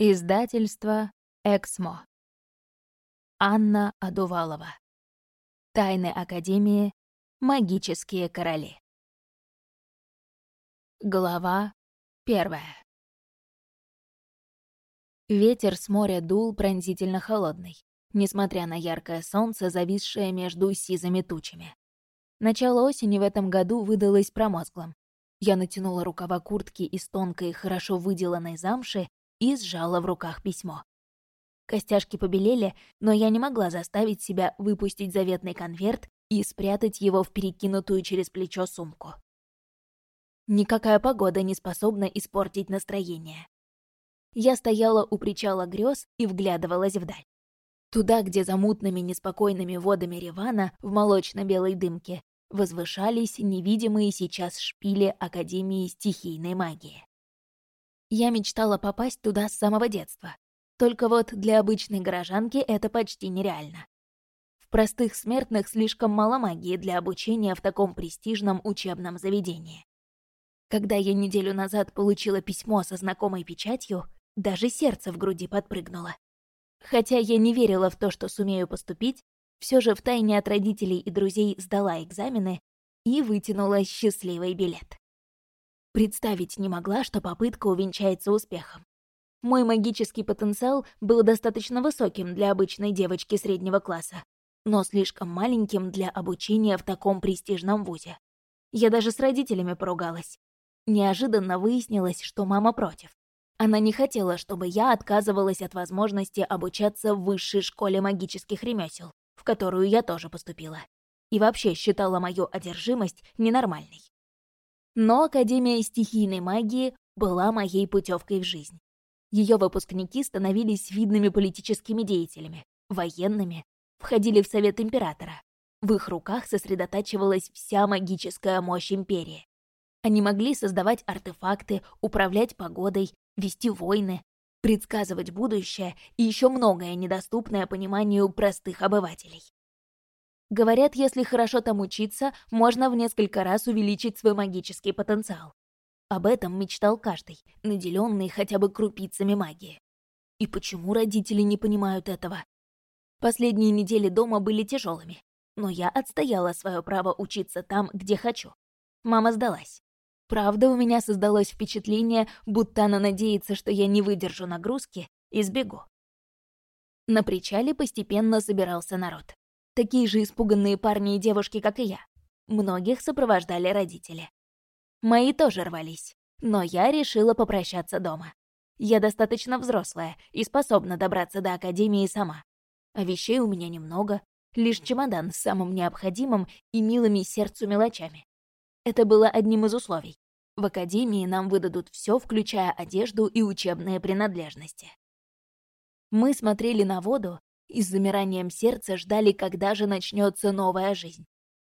Издательство «Эксмо». Анна Адувалова. Тайны Академии. Магические короли. Глава первая. Ветер с моря дул пронзительно холодный, несмотря на яркое солнце, зависшее между сизыми тучами. Начало осени в этом году выдалось промозглым. Я натянула рукава куртки из тонкой, хорошо выделанной замши и сжала в руках письмо. Костяшки побелели, но я не могла заставить себя выпустить заветный конверт и спрятать его в перекинутую через плечо сумку. Никакая погода не способна испортить настроение. Я стояла у причала грез и вглядывалась вдаль. Туда, где за мутными неспокойными водами Ревана в молочно-белой дымке возвышались невидимые сейчас шпили Академии стихийной магии. Я мечтала попасть туда с самого детства. Только вот для обычной горожанки это почти нереально. В простых смертных слишком мало магии для обучения в таком престижном учебном заведении. Когда я неделю назад получила письмо со знакомой печатью, даже сердце в груди подпрыгнуло. Хотя я не верила в то, что сумею поступить, все же втайне от родителей и друзей сдала экзамены и вытянула счастливый билет. Представить не могла, что попытка увенчается успехом. Мой магический потенциал был достаточно высоким для обычной девочки среднего класса, но слишком маленьким для обучения в таком престижном вузе. Я даже с родителями поругалась. Неожиданно выяснилось, что мама против. Она не хотела, чтобы я отказывалась от возможности обучаться в высшей школе магических ремесел, в которую я тоже поступила. И вообще считала мою одержимость ненормальной. Но Академия стихийной магии была моей путевкой в жизнь. Ее выпускники становились видными политическими деятелями, военными, входили в Совет Императора. В их руках сосредотачивалась вся магическая мощь Империи. Они могли создавать артефакты, управлять погодой, вести войны, предсказывать будущее и еще многое недоступное пониманию простых обывателей. Говорят, если хорошо там учиться, можно в несколько раз увеличить свой магический потенциал. Об этом мечтал каждый, наделенный хотя бы крупицами магии. И почему родители не понимают этого? Последние недели дома были тяжелыми, но я отстояла свое право учиться там, где хочу. Мама сдалась. Правда, у меня создалось впечатление, будто она надеется, что я не выдержу нагрузки и сбегу. На причале постепенно собирался народ. Такие же испуганные парни и девушки, как и я. Многих сопровождали родители. Мои тоже рвались, но я решила попрощаться дома. Я достаточно взрослая и способна добраться до Академии сама. А вещей у меня немного, лишь чемодан с самым необходимым и милыми сердцу мелочами. Это было одним из условий. В Академии нам выдадут все, включая одежду и учебные принадлежности. Мы смотрели на воду и с замиранием сердца ждали, когда же начнется новая жизнь.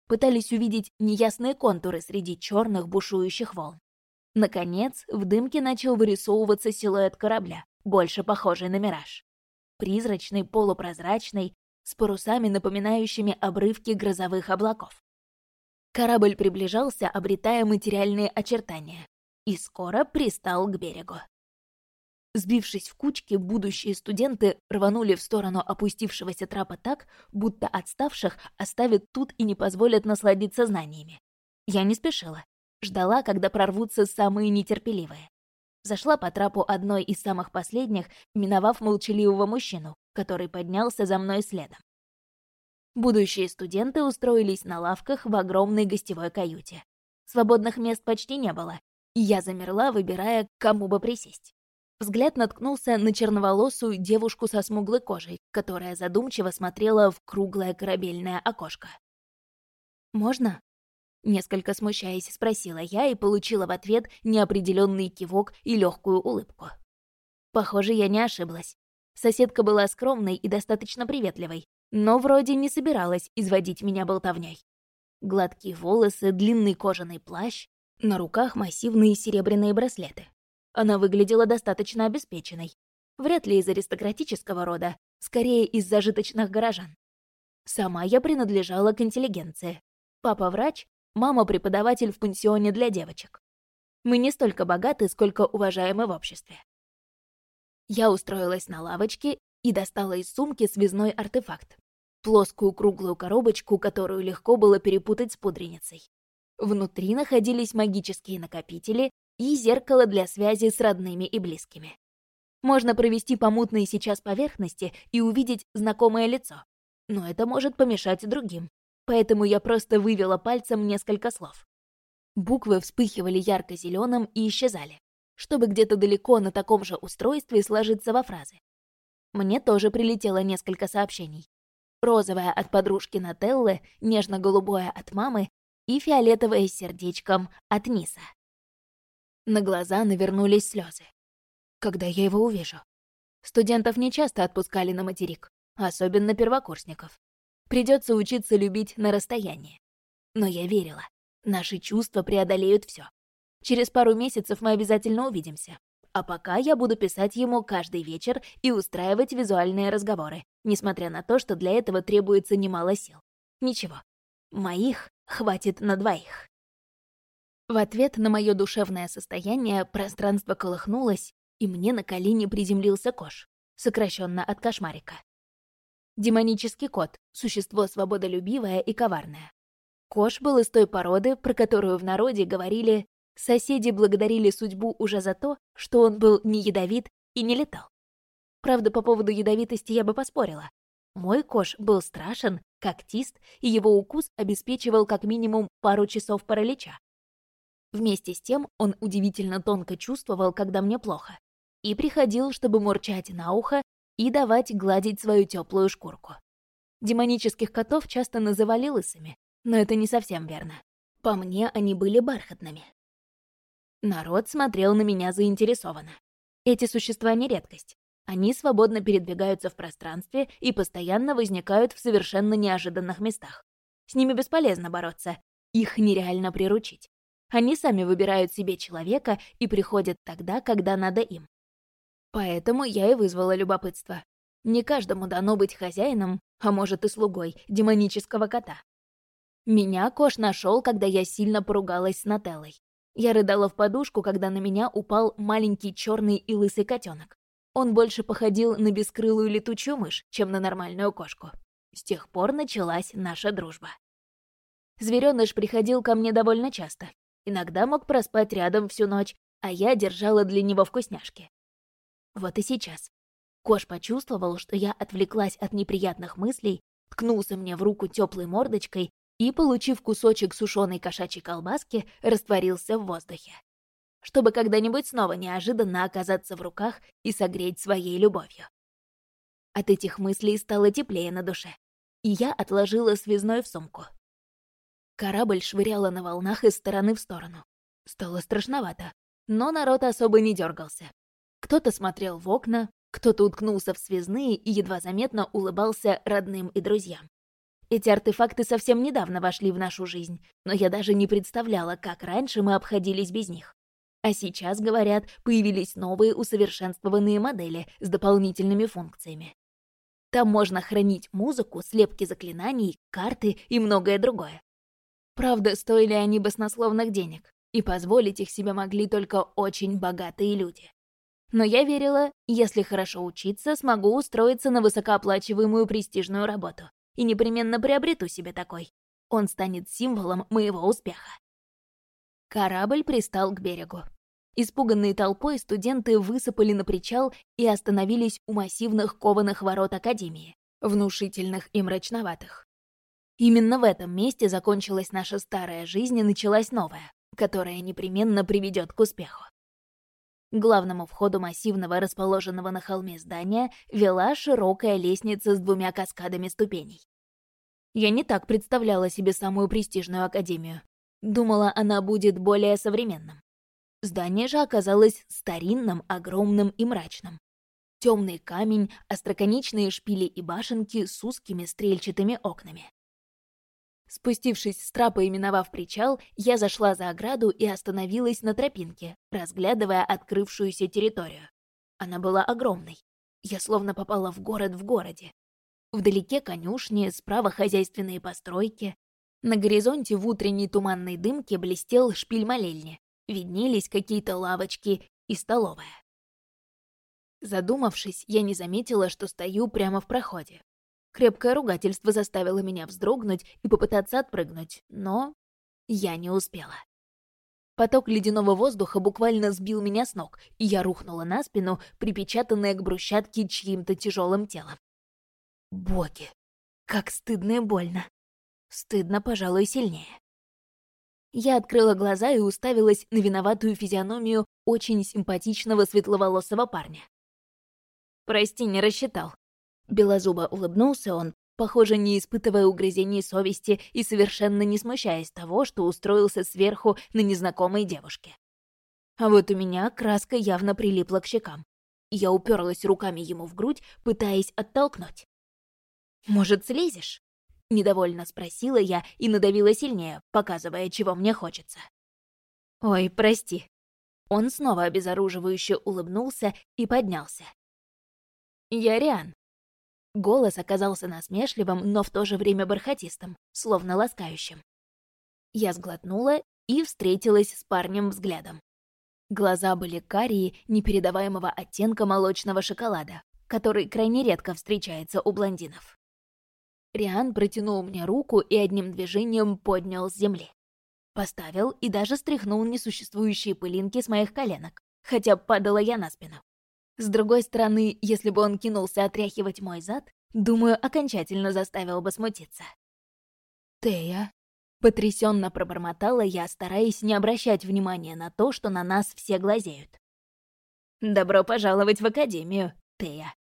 Пытались увидеть неясные контуры среди черных бушующих волн. Наконец, в дымке начал вырисовываться силуэт корабля, больше похожий на мираж. Призрачный, полупрозрачный, с парусами, напоминающими обрывки грозовых облаков. Корабль приближался, обретая материальные очертания, и скоро пристал к берегу. Сбившись в кучки, будущие студенты рванули в сторону опустившегося трапа так, будто отставших оставят тут и не позволят насладиться знаниями. Я не спешила. Ждала, когда прорвутся самые нетерпеливые. Зашла по трапу одной из самых последних, миновав молчаливого мужчину, который поднялся за мной следом. Будущие студенты устроились на лавках в огромной гостевой каюте. Свободных мест почти не было, и я замерла, выбирая, кому бы присесть. Взгляд наткнулся на черноволосую девушку со смуглой кожей, которая задумчиво смотрела в круглое корабельное окошко. «Можно?» Несколько смущаясь, спросила я и получила в ответ неопределенный кивок и легкую улыбку. Похоже, я не ошиблась. Соседка была скромной и достаточно приветливой, но вроде не собиралась изводить меня болтовней. Гладкие волосы, длинный кожаный плащ, на руках массивные серебряные браслеты. Она выглядела достаточно обеспеченной. Вряд ли из аристократического рода, скорее из зажиточных горожан. Сама я принадлежала к интеллигенции. Папа врач, мама преподаватель в пансионе для девочек. Мы не столько богаты, сколько уважаемы в обществе. Я устроилась на лавочке и достала из сумки связной артефакт. Плоскую круглую коробочку, которую легко было перепутать с пудреницей. Внутри находились магические накопители и зеркало для связи с родными и близкими. Можно провести по мутной сейчас поверхности и увидеть знакомое лицо. Но это может помешать другим. Поэтому я просто вывела пальцем несколько слов. Буквы вспыхивали ярко зеленым и исчезали, чтобы где-то далеко на таком же устройстве сложиться во фразы. Мне тоже прилетело несколько сообщений. Розовое от подружки Нателлы, нежно-голубое от мамы и фиолетовое с сердечком от Ниса. На глаза навернулись слезы. Когда я его увижу? Студентов не часто отпускали на материк, особенно первокурсников. Придется учиться любить на расстоянии. Но я верила. Наши чувства преодолеют все. Через пару месяцев мы обязательно увидимся. А пока я буду писать ему каждый вечер и устраивать визуальные разговоры, несмотря на то, что для этого требуется немало сил. Ничего, моих хватит на двоих. В ответ на мое душевное состояние пространство колыхнулось, и мне на колени приземлился Кош, сокращенно от кошмарика. Демонический кот — существо свободолюбивое и коварное. Кош был из той породы, про которую в народе говорили «соседи благодарили судьбу уже за то, что он был не ядовит и не летал». Правда, по поводу ядовитости я бы поспорила. Мой кош был страшен, когтист, и его укус обеспечивал как минимум пару часов паралича. Вместе с тем он удивительно тонко чувствовал, когда мне плохо, и приходил, чтобы мурчать на ухо и давать гладить свою теплую шкурку. Демонических котов часто называли лысыми, но это не совсем верно. По мне, они были бархатными. Народ смотрел на меня заинтересованно. Эти существа не редкость. Они свободно передвигаются в пространстве и постоянно возникают в совершенно неожиданных местах. С ними бесполезно бороться, их нереально приручить. Они сами выбирают себе человека и приходят тогда, когда надо им. Поэтому я и вызвала любопытство. Не каждому дано быть хозяином, а может и слугой, демонического кота. Меня Кош нашел, когда я сильно поругалась с Нателлой. Я рыдала в подушку, когда на меня упал маленький черный и лысый котенок. Он больше походил на бескрылую летучую мышь, чем на нормальную кошку. С тех пор началась наша дружба. Зверёныш приходил ко мне довольно часто. Иногда мог проспать рядом всю ночь, а я держала для него вкусняшки. Вот и сейчас. Кош почувствовал, что я отвлеклась от неприятных мыслей, ткнулся мне в руку теплой мордочкой и, получив кусочек сушеной кошачьей колбаски, растворился в воздухе. Чтобы когда-нибудь снова неожиданно оказаться в руках и согреть своей любовью. От этих мыслей стало теплее на душе, и я отложила связной в сумку. Корабль швыряла на волнах из стороны в сторону. Стало страшновато, но народ особо не дергался. Кто-то смотрел в окна, кто-то уткнулся в связные и едва заметно улыбался родным и друзьям. Эти артефакты совсем недавно вошли в нашу жизнь, но я даже не представляла, как раньше мы обходились без них. А сейчас, говорят, появились новые усовершенствованные модели с дополнительными функциями. Там можно хранить музыку, слепки заклинаний, карты и многое другое. Правда, стоили они баснословных денег, и позволить их себе могли только очень богатые люди. Но я верила, если хорошо учиться, смогу устроиться на высокооплачиваемую престижную работу. И непременно приобрету себе такой. Он станет символом моего успеха. Корабль пристал к берегу. Испуганные толпой студенты высыпали на причал и остановились у массивных кованых ворот Академии, внушительных и мрачноватых. Именно в этом месте закончилась наша старая жизнь и началась новая, которая непременно приведет к успеху главному входу массивного, расположенного на холме здания, вела широкая лестница с двумя каскадами ступеней. Я не так представляла себе самую престижную академию. Думала, она будет более современным. Здание же оказалось старинным, огромным и мрачным. Темный камень, остроконечные шпили и башенки с узкими стрельчатыми окнами. Спустившись с трапа и миновав причал, я зашла за ограду и остановилась на тропинке, разглядывая открывшуюся территорию. Она была огромной. Я словно попала в город в городе. Вдалеке конюшни, справа хозяйственные постройки. На горизонте в утренней туманной дымке блестел шпиль молельни. Виднелись какие-то лавочки и столовая. Задумавшись, я не заметила, что стою прямо в проходе. Крепкое ругательство заставило меня вздрогнуть и попытаться отпрыгнуть, но я не успела. Поток ледяного воздуха буквально сбил меня с ног, и я рухнула на спину, припечатанная к брусчатке чьим-то тяжелым телом. Боги, как стыдно и больно. Стыдно, пожалуй, сильнее. Я открыла глаза и уставилась на виноватую физиономию очень симпатичного светловолосого парня. «Прости, не рассчитал». Белозубо улыбнулся он, похоже, не испытывая угрызений совести и совершенно не смущаясь того, что устроился сверху на незнакомой девушке. А вот у меня краска явно прилипла к щекам. Я уперлась руками ему в грудь, пытаясь оттолкнуть. «Может, слезешь?» — недовольно спросила я и надавила сильнее, показывая, чего мне хочется. «Ой, прости». Он снова обезоруживающе улыбнулся и поднялся. «Я Риан, Голос оказался насмешливым, но в то же время бархатистым, словно ласкающим. Я сглотнула и встретилась с парнем взглядом. Глаза были карие, непередаваемого оттенка молочного шоколада, который крайне редко встречается у блондинов. Риан протянул мне руку и одним движением поднял с земли. Поставил и даже стряхнул несуществующие пылинки с моих коленок, хотя падала я на спину. С другой стороны, если бы он кинулся отряхивать мой зад, думаю, окончательно заставил бы смутиться. «Тея», — потрясенно пробормотала я, стараясь не обращать внимания на то, что на нас все глазеют. «Добро пожаловать в Академию, Тея».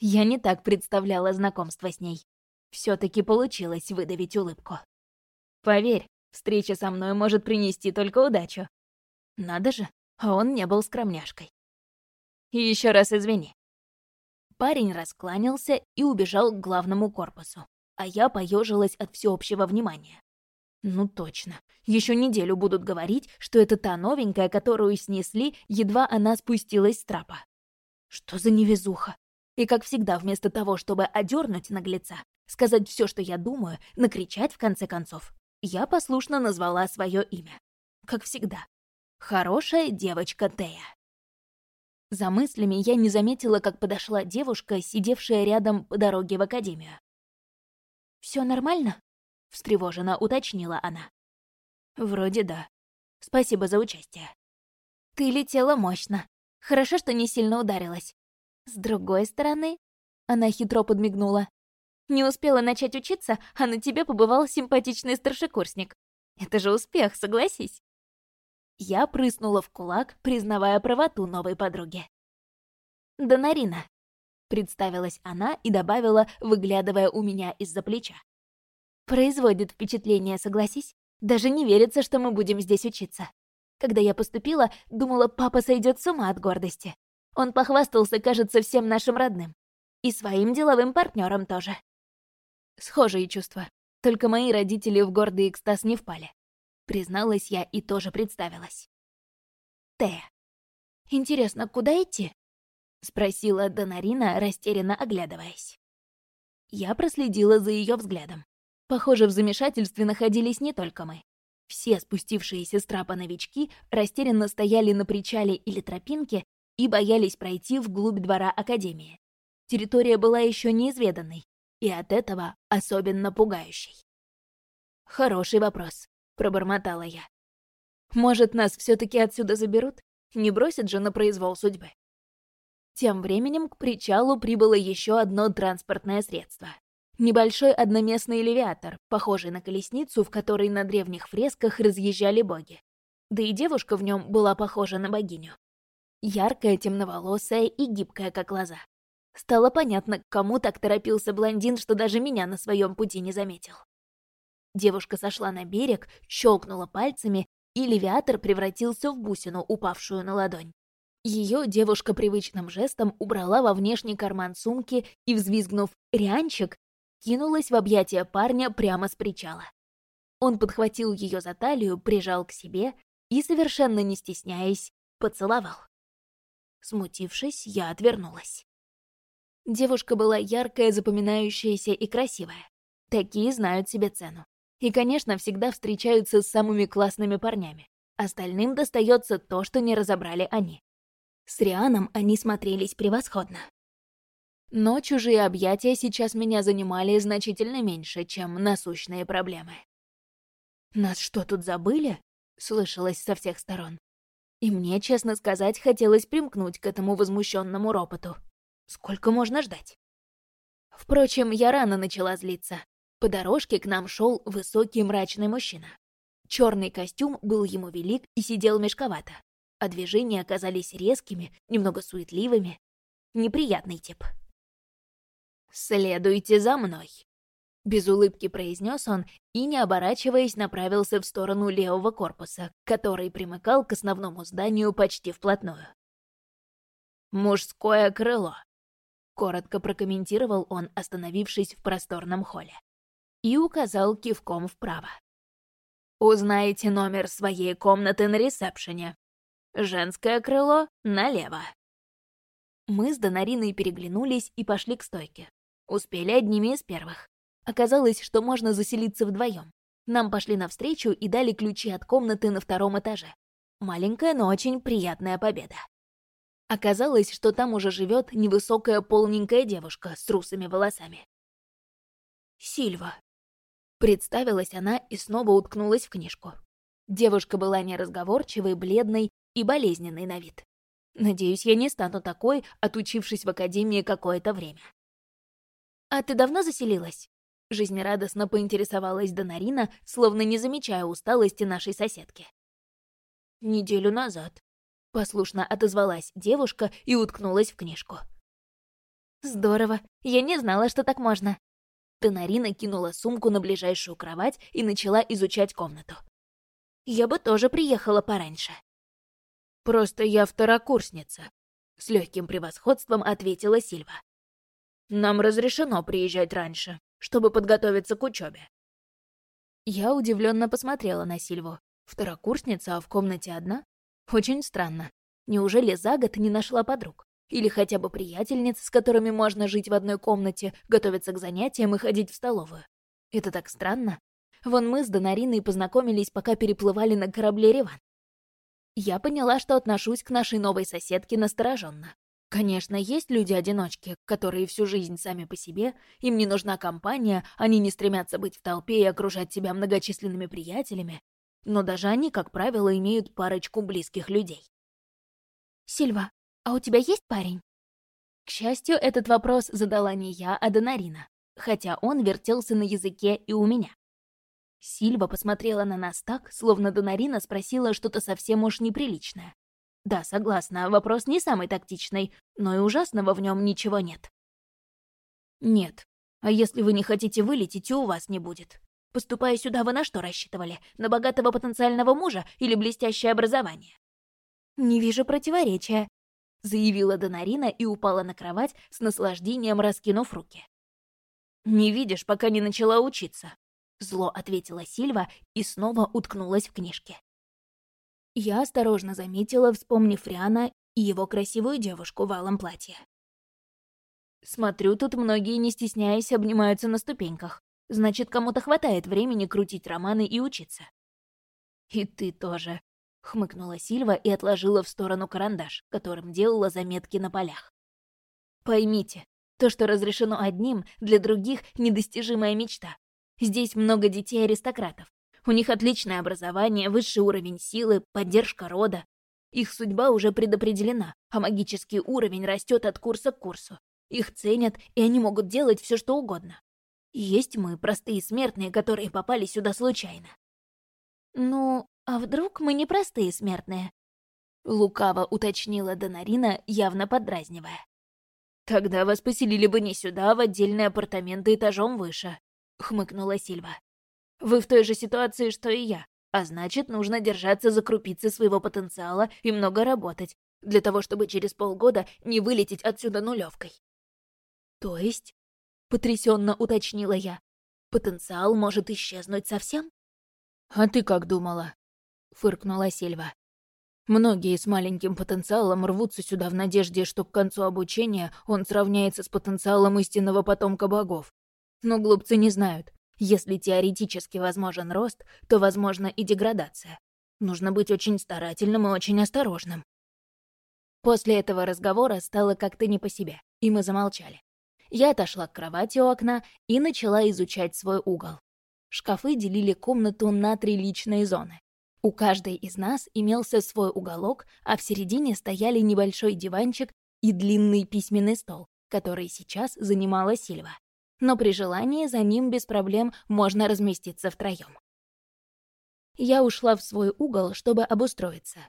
Я не так представляла знакомство с ней. все таки получилось выдавить улыбку. Поверь, встреча со мной может принести только удачу. Надо же, а он не был скромняшкой. И еще раз извини». Парень раскланялся и убежал к главному корпусу, а я поежилась от всеобщего внимания. Ну точно, еще неделю будут говорить, что это та новенькая, которую снесли, едва она спустилась с трапа. Что за невезуха? И как всегда, вместо того, чтобы одернуть наглеца, сказать все, что я думаю, накричать в конце концов, я послушно назвала свое имя. Как всегда. Хорошая девочка Тея. За мыслями я не заметила, как подошла девушка, сидевшая рядом по дороге в академию. Все нормально?» — встревоженно уточнила она. «Вроде да. Спасибо за участие». «Ты летела мощно. Хорошо, что не сильно ударилась. С другой стороны...» — она хитро подмигнула. «Не успела начать учиться, а на тебе побывал симпатичный старшекурсник. Это же успех, согласись». Я прыснула в кулак, признавая правоту новой подруги. «Донарина», — представилась она и добавила, выглядывая у меня из-за плеча. «Производит впечатление, согласись. Даже не верится, что мы будем здесь учиться. Когда я поступила, думала, папа сойдет с ума от гордости. Он похвастался, кажется, всем нашим родным. И своим деловым партнером тоже. Схожие чувства. Только мои родители в гордый экстаз не впали. Призналась я и тоже представилась. Т. Интересно, куда идти? Спросила Донарина, растерянно оглядываясь. Я проследила за ее взглядом. Похоже, в замешательстве находились не только мы. Все спустившиеся с трапа новички растерянно стояли на причале или тропинке и боялись пройти вглубь двора Академии. Территория была еще неизведанной, и от этого особенно пугающей. Хороший вопрос. — пробормотала я. «Может, нас все таки отсюда заберут? Не бросят же на произвол судьбы?» Тем временем к причалу прибыло еще одно транспортное средство. Небольшой одноместный элевиатор, похожий на колесницу, в которой на древних фресках разъезжали боги. Да и девушка в нем была похожа на богиню. Яркая, темноволосая и гибкая, как лоза. Стало понятно, к кому так торопился блондин, что даже меня на своем пути не заметил. Девушка сошла на берег, щелкнула пальцами, и левиатор превратился в бусину, упавшую на ладонь. Ее девушка привычным жестом убрала во внешний карман сумки и, взвизгнув «Рянчик», кинулась в объятия парня прямо с причала. Он подхватил ее за талию, прижал к себе и, совершенно не стесняясь, поцеловал. Смутившись, я отвернулась. Девушка была яркая, запоминающаяся и красивая. Такие знают себе цену. И, конечно, всегда встречаются с самыми классными парнями. Остальным достается то, что не разобрали они. С Рианом они смотрелись превосходно. Но чужие объятия сейчас меня занимали значительно меньше, чем насущные проблемы. «Нас что, тут забыли?» — слышалось со всех сторон. И мне, честно сказать, хотелось примкнуть к этому возмущенному ропоту. Сколько можно ждать? Впрочем, я рано начала злиться. По дорожке к нам шел высокий мрачный мужчина. Черный костюм был ему велик и сидел мешковато, а движения оказались резкими, немного суетливыми. Неприятный тип. «Следуйте за мной», — без улыбки произнес он и, не оборачиваясь, направился в сторону левого корпуса, который примыкал к основному зданию почти вплотную. «Мужское крыло», — коротко прокомментировал он, остановившись в просторном холле, и указал кивком вправо. «Узнаете номер своей комнаты на ресепшене. Женское крыло налево». Мы с Донариной переглянулись и пошли к стойке. Успели одними из первых. Оказалось, что можно заселиться вдвоем. Нам пошли навстречу и дали ключи от комнаты на втором этаже. Маленькая, но очень приятная победа. Оказалось, что там уже живет невысокая полненькая девушка с русыми волосами. Сильва. Представилась она и снова уткнулась в книжку. Девушка была неразговорчивой, бледной и болезненной на вид. Надеюсь, я не стану такой, отучившись в академии какое-то время. «А ты давно заселилась?» Жизнерадостно поинтересовалась Донарина, словно не замечая усталости нашей соседки. «Неделю назад», — послушно отозвалась девушка и уткнулась в книжку. «Здорово, я не знала, что так можно». Донарина кинула сумку на ближайшую кровать и начала изучать комнату. «Я бы тоже приехала пораньше». «Просто я второкурсница», — с легким превосходством ответила Сильва. Нам разрешено приезжать раньше, чтобы подготовиться к учебе. Я удивленно посмотрела на Сильву. Второкурсница, а в комнате одна? Очень странно. Неужели за год не нашла подруг? Или хотя бы приятельниц, с которыми можно жить в одной комнате, готовиться к занятиям и ходить в столовую? Это так странно. Вон мы с Донариной познакомились, пока переплывали на корабле Реван. Я поняла, что отношусь к нашей новой соседке настороженно. Конечно, есть люди-одиночки, которые всю жизнь сами по себе, им не нужна компания, они не стремятся быть в толпе и окружать себя многочисленными приятелями, но даже они, как правило, имеют парочку близких людей. «Сильва, а у тебя есть парень?» К счастью, этот вопрос задала не я, а Донарина, хотя он вертелся на языке и у меня. Сильва посмотрела на нас так, словно Донарина спросила что-то совсем уж неприличное. Да, согласна, вопрос не самый тактичный, но и ужасного в нем ничего нет. Нет. А если вы не хотите вылететь, и у вас не будет. Поступая сюда, вы на что рассчитывали? На богатого потенциального мужа или блестящее образование? Не вижу противоречия, заявила Донарина и упала на кровать с наслаждением раскинув руки. «Не видишь, пока не начала учиться», — зло ответила Сильва и снова уткнулась в книжке. Я осторожно заметила, вспомнив Риана и его красивую девушку в алом платье. Смотрю, тут многие, не стесняясь, обнимаются на ступеньках. Значит, кому-то хватает времени крутить романы и учиться. «И ты тоже», — хмыкнула Сильва и отложила в сторону карандаш, которым делала заметки на полях. «Поймите, то, что разрешено одним, для других — недостижимая мечта. Здесь много детей-аристократов. У них отличное образование, высший уровень силы, поддержка рода. Их судьба уже предопределена, а магический уровень растет от курса к курсу. Их ценят, и они могут делать все, что угодно. есть мы, простые смертные, которые попали сюда случайно. «Ну, а вдруг мы не простые смертные?» Лукаво уточнила Донарина, явно подразнивая. «Тогда вас поселили бы не сюда, а в отдельные апартаменты этажом выше», — хмыкнула Сильва. Вы в той же ситуации, что и я, а значит, нужно держаться за крупицы своего потенциала и много работать, для того, чтобы через полгода не вылететь отсюда нулевкой. То есть, потрясенно уточнила я, потенциал может исчезнуть совсем? А ты как думала? Фыркнула Сильва. Многие с маленьким потенциалом рвутся сюда в надежде, что к концу обучения он сравняется с потенциалом истинного потомка богов. Но глупцы не знают, если теоретически возможен рост, то возможна и деградация. Нужно быть очень старательным и очень осторожным. После этого разговора стало как-то не по себе, и мы замолчали. Я отошла к кровати у окна и начала изучать свой угол. Шкафы делили комнату на три личные зоны. У каждой из нас имелся свой уголок, а в середине стояли небольшой диванчик и длинный письменный стол, который сейчас занимала Сильва. Но при желании за ним без проблем можно разместиться втроём. Я ушла в свой угол, чтобы обустроиться,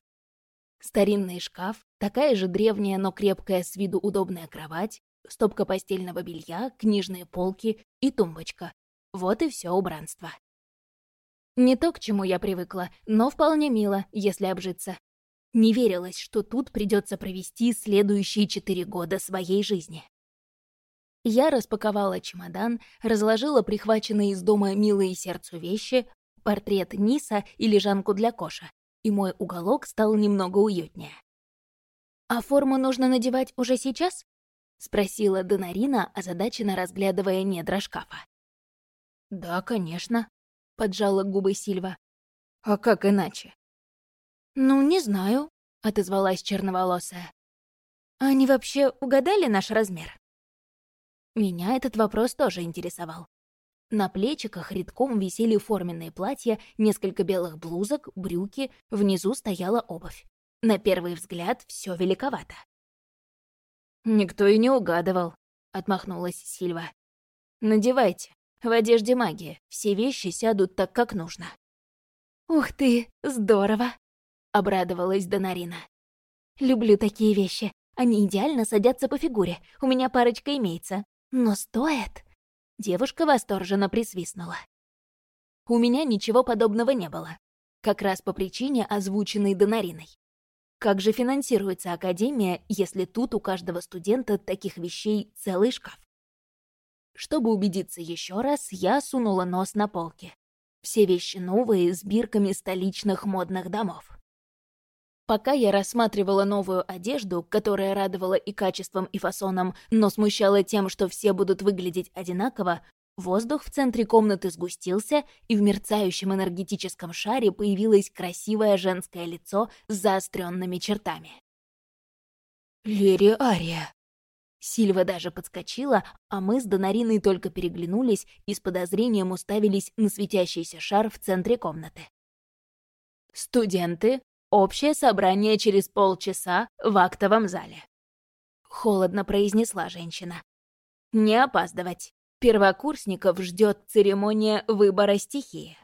Старинный шкаф, такая же древняя, но крепкая с виду удобная кровать, стопка постельного белья, книжные полки и тумбочка. Вот и все убранство. Не то, к чему я привыкла, но вполне мило, если обжиться. Не верилось, что тут придется провести следующие четыре года своей жизни. Я распаковала чемодан, разложила прихваченные из дома милые сердцу вещи, портрет Ниса и лежанку для Коша, и мой уголок стал немного уютнее. «А форму нужно надевать уже сейчас?» — спросила Донарина, озадаченно разглядывая недра шкафа. «Да, конечно», — поджала губы Сильва. «А как иначе?» «Ну, не знаю», — отозвалась черноволосая. «Они вообще угадали наш размер?» Меня этот вопрос тоже интересовал. На плечиках редком висели форменные платья, несколько белых блузок, брюки, внизу стояла обувь. На первый взгляд все великовато. «Никто и не угадывал», — отмахнулась Сильва. «Надевайте. В одежде магия. Все вещи сядут так, как нужно». «Ух ты, здорово!» — обрадовалась Донарина. «Люблю такие вещи. Они идеально садятся по фигуре. У меня парочка имеется. Но стоят...» Девушка восторженно присвистнула. У меня ничего подобного не было. Как раз по причине, озвученной Донариной. Как же финансируется Академия, если тут у каждого студента таких вещей целый шкаф? Чтобы убедиться еще раз, я сунула нос на полке. Все вещи новые, с бирками столичных модных домов. Пока я рассматривала новую одежду, которая радовала и качеством, и фасоном, но смущала тем, что все будут выглядеть одинаково, воздух в центре комнаты сгустился, и в мерцающем энергетическом шаре появилось красивое женское лицо с заостренными чертами. «Лери Ария!» Сильва даже подскочила, а мы с Донариной только переглянулись и с подозрением уставились на светящийся шар в центре комнаты. «Студенты, Общее собрание через полчаса в актовом зале. Холодно произнесла женщина. Не опаздывать. Первокурсников ждет церемония выбора стихии.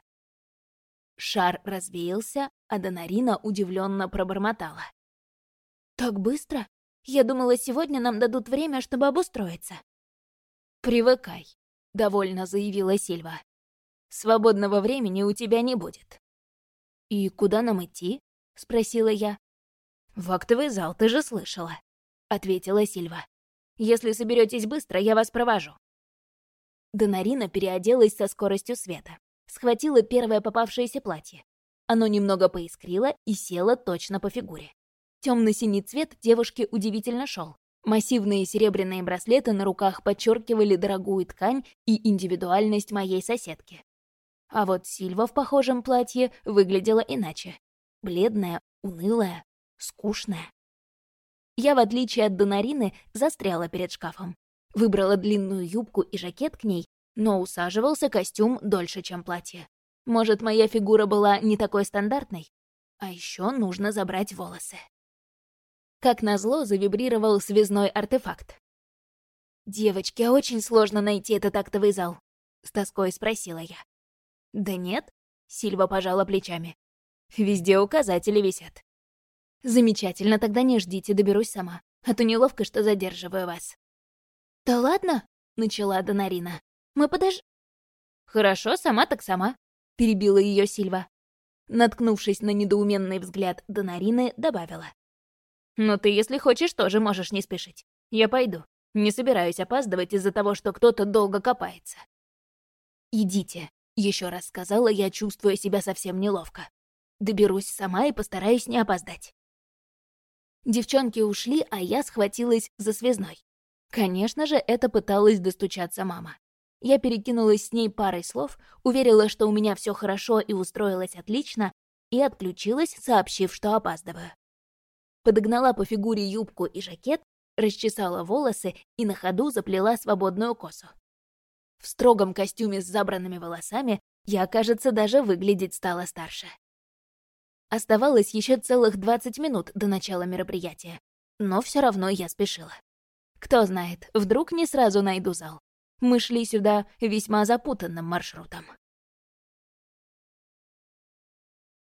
Шар развеялся, а Донарина удивленно пробормотала. «Так быстро? Я думала, сегодня нам дадут время, чтобы обустроиться». «Привыкай», — довольно заявила Сильва. «Свободного времени у тебя не будет». «И куда нам идти?» — спросила я. «В актовый зал, ты же слышала», — ответила Сильва. «Если соберетесь быстро, я вас провожу». Донарина переоделась со скоростью света. Схватила первое попавшееся платье. Оно немного поискрило и село точно по фигуре. Темно-синий цвет девушке удивительно шел. Массивные серебряные браслеты на руках подчеркивали дорогую ткань и индивидуальность моей соседки. А вот Сильва в похожем платье выглядела иначе бледная, унылая, скучная. Я, в отличие от Донарины, застряла перед шкафом. Выбрала длинную юбку и жакет к ней, но усаживался костюм дольше, чем платье. Может, моя фигура была не такой стандартной? А еще нужно забрать волосы. Как назло, завибрировал связной артефакт. «Девочки, а очень сложно найти этот актовый зал?» — с тоской спросила я. «Да нет», — Сильва пожала плечами. Везде указатели висят. Замечательно, тогда не ждите, доберусь сама. А то неловко, что задерживаю вас. Да ладно, начала Донарина. Мы подож... Хорошо, сама так сама, перебила ее Сильва. Наткнувшись на недоуменный взгляд Донарины, добавила. «Но ты, если хочешь, тоже можешь не спешить. Я пойду. Не собираюсь опаздывать из-за того, что кто-то долго копается». «Идите», — еще раз сказала я, чувствуя себя совсем неловко. Доберусь сама и постараюсь не опоздать. Девчонки ушли, а я схватилась за связной. Конечно же, это пыталась достучаться мама. Я перекинулась с ней парой слов, уверила, что у меня все хорошо и устроилась отлично, и отключилась, сообщив, что опаздываю. Подогнала по фигуре юбку и жакет, расчесала волосы и на ходу заплела свободную косу. В строгом костюме с забранными волосами я, кажется, даже выглядеть стала старше. Оставалось еще целых 20 минут до начала мероприятия, но все равно я спешила. Кто знает, вдруг не сразу найду зал. Мы шли сюда весьма запутанным маршрутом.